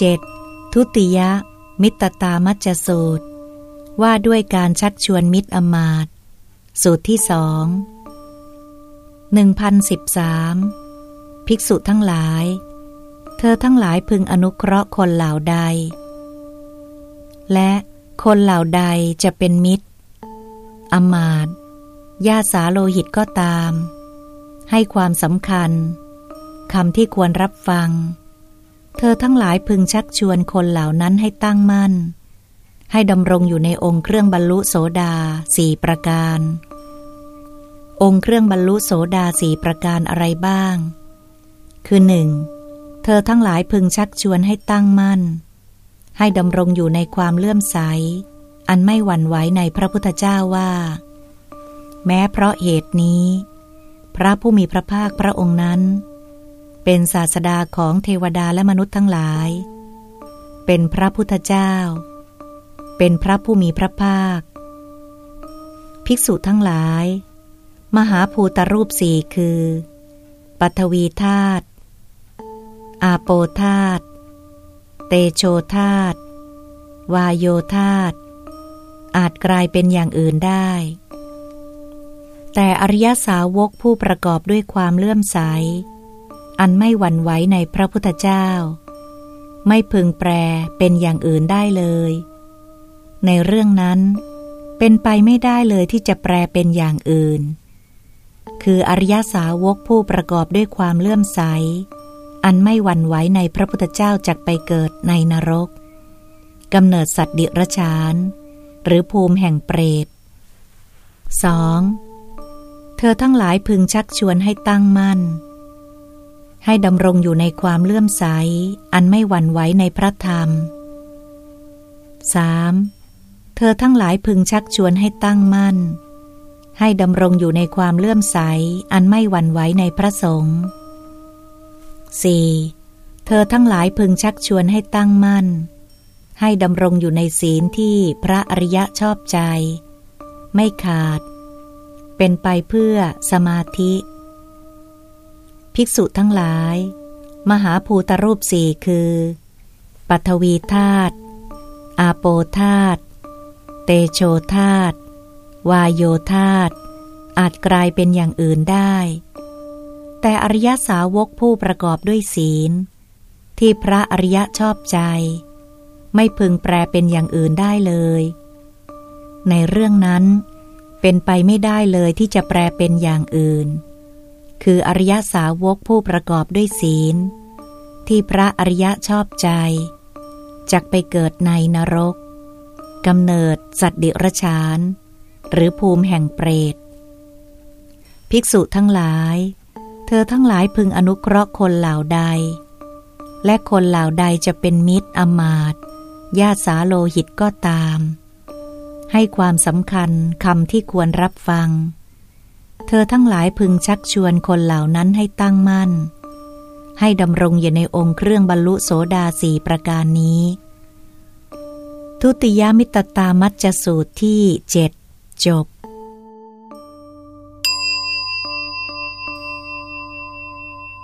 7. ทุติยมิตตามัจจสูตร ว่าด้วยการชักชวนมิตรอมาตสูตรที่สองหนึ่งพันสิบสามภิกษุทั้งหลาย เธอทั้งหลายพึงอนุเคราะห์คนเหล่าใด และคนเหล่าใดจะเป็นมิตร อมาตญาสาโลหิตก็ตาม ให้ความสำคัญคำที่ควรรับฟัง เธอทั้งหลายพึงชักชวนคนเหล่านั้นให้ตั้งมั่น ให้ดำรงอยู่ในองค์เครื่องบรรลุโสดาสี่ประการ องค์เครื่องบรรลุโสดาสี่ประการอะไรบ้าง คือหนึ่งเธอทั้งหลายพึงชักชวนให้ตั้งมั่น ให้ดำรงอยู่ในความเลื่อมใส อันไม่หวั่นไหวในพระพุทธเจ้าว่า แม้เพราะเหตุนี้ พระผู้มีพระภาคพระองค์นั้น เป็นศาสดาของเทวดาและมนุษย์ทั้งหลาย เป็นพระพุทธเจ้า เป็นพระผู้มีพระภาค ภิกษุทั้งหลาย มหาภูตรูปสี่คือ ปัทวีธาตุ อาโปธาตุ เตโชธาตุ วายโยธาตุ อาจกลายเป็นอย่างอื่นได้ แต่อริยสาวกผู้ประกอบด้วยความเลื่อมใส อันไม่หวั่นไหวในพระพุทธเจ้า ไม่พึงแปรเป็นอย่างอื่นได้เลย ในเรื่องนั้น เป็นไปไม่ได้เลยที่จะแปรเป็นอย่างอื่น คืออริยสาวกผู้ประกอบด้วยความเลื่อมใส อันไม่หวั่นไหวในพระพุทธเจ้าจักไปเกิดในนรกกำเนิดสัตว์ดิรชาน หรือภูมิแห่งเปรต 2. เธอทั้งหลายพึงชักชวนให้ตั้งมั่น ให้ดำรงอยู่ในความเลื่อมใส อันไม่หวั่นไหวในพระธรรม 3. เธอทั้งหลายพึงชักชวนให้ตั้งมั่น ให้ดำรงอยู่ในความเลื่อมใส อันไม่หวั่นไหวในพระสงฆ์ 4. เธอทั้งหลายพึงชักชวนให้ตั้งมั่น ให้ดำรงอยู่ในศีลที่พระอริยะชอบใจ ไม่ขาด เป็นไปเพื่อสมาธิ ภิกษุทั้งหลาย มหาภูตรูปสี่คือ ปัทวีธาตุอาโปธาตุเตโชธาตุวายโยธาตุอาจกลายเป็นอย่างอื่นได้ แต่อริยสาวกผู้ประกอบด้วยศีล ที่พระอริยะชอบใจ ไม่พึงแปลเป็นอย่างอื่นได้เลย ในเรื่องนั้นเป็นไปไม่ได้เลยที่จะแปลเป็นอย่างอื่น คืออริยสาวกผู้ประกอบด้วยศีล ที่พระอริยะชอบใจจักไปเกิดในนรกกำเนิดสัตว์ดิรชาน หรือภูมิแห่งเปรต ภิกษุทั้งหลาย เธอทั้งหลายพึงอนุเคราะห์คนเหล่าใด และคนเหล่าใดจะเป็นมิตรอมาตญาติสาโลหิตก็ตาม ให้ความสำคัญคำที่ควรรับฟัง ธอทั้งหลายพึงชักชวนคนเหล่านั้นให้ตั้งมั่น ให้ดำรงอยู่ในองค์เครื่องบรรลุโสดาสีประการนี้ ทุติยมิตตามัจจสูตรที่เจ็ดจบ